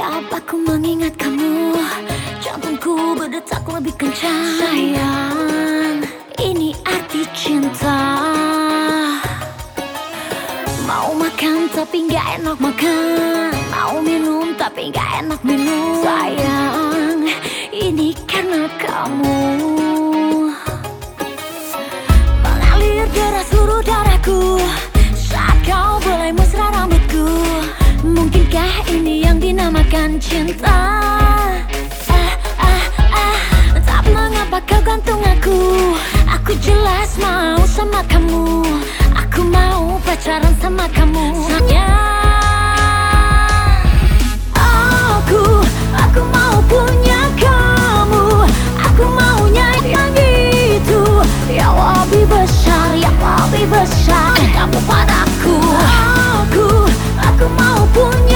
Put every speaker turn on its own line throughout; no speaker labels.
Setiap aku mengingat kamu? Jantungku berdetak lebih kencang. Sayang, ini arti cinta. Mau makan tapi gak enak makan. Mau minum tapi gak enak minum. Sayang, ini karena kamu. Mengalir deras seluruh darahku. Saat kau cinta. Ah, ah, ah. Tak mengapa kau gantung aku. Aku jelas mau sama kamu. Aku mau pacaran sama kamu. Sayang. Aku, aku mau punya kamu. Aku maunya yang itu Yang lebih besar, yang lebih besar. Kamu padaku. Aku, aku mau punya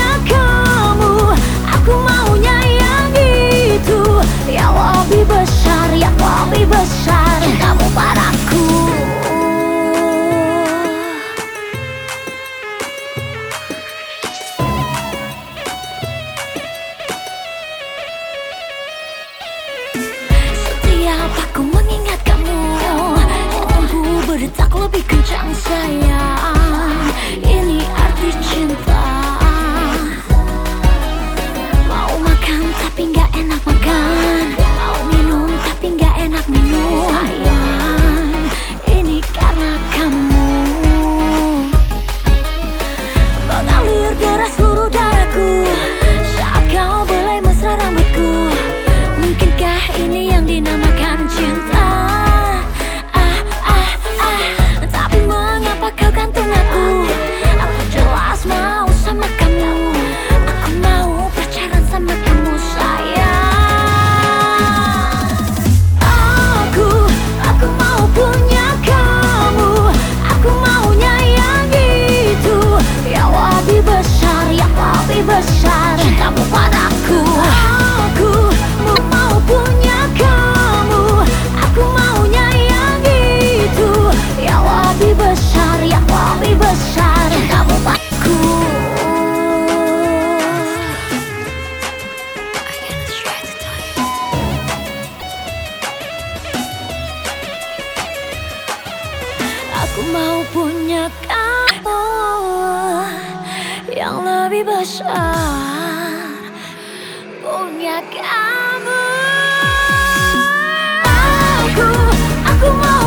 kamu yang lebih besar, punya kamu. Aku, aku mau